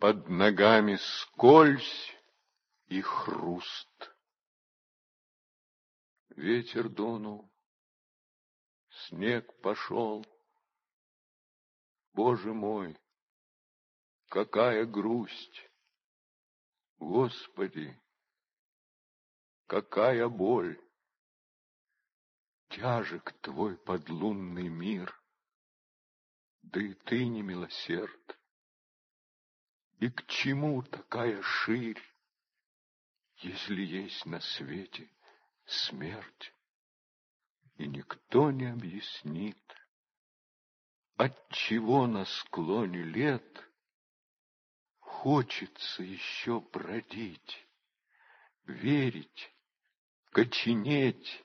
Под ногами скользь и хруст. Ветер дунул, снег пошел. Боже мой, какая грусть! Господи, какая боль! Тяжек твой подлунный мир, да и ты не милосерд. И к чему такая ширь, если есть на свете смерть? И никто не объяснит, отчего на склоне лет Хочется еще бродить, верить, коченеть,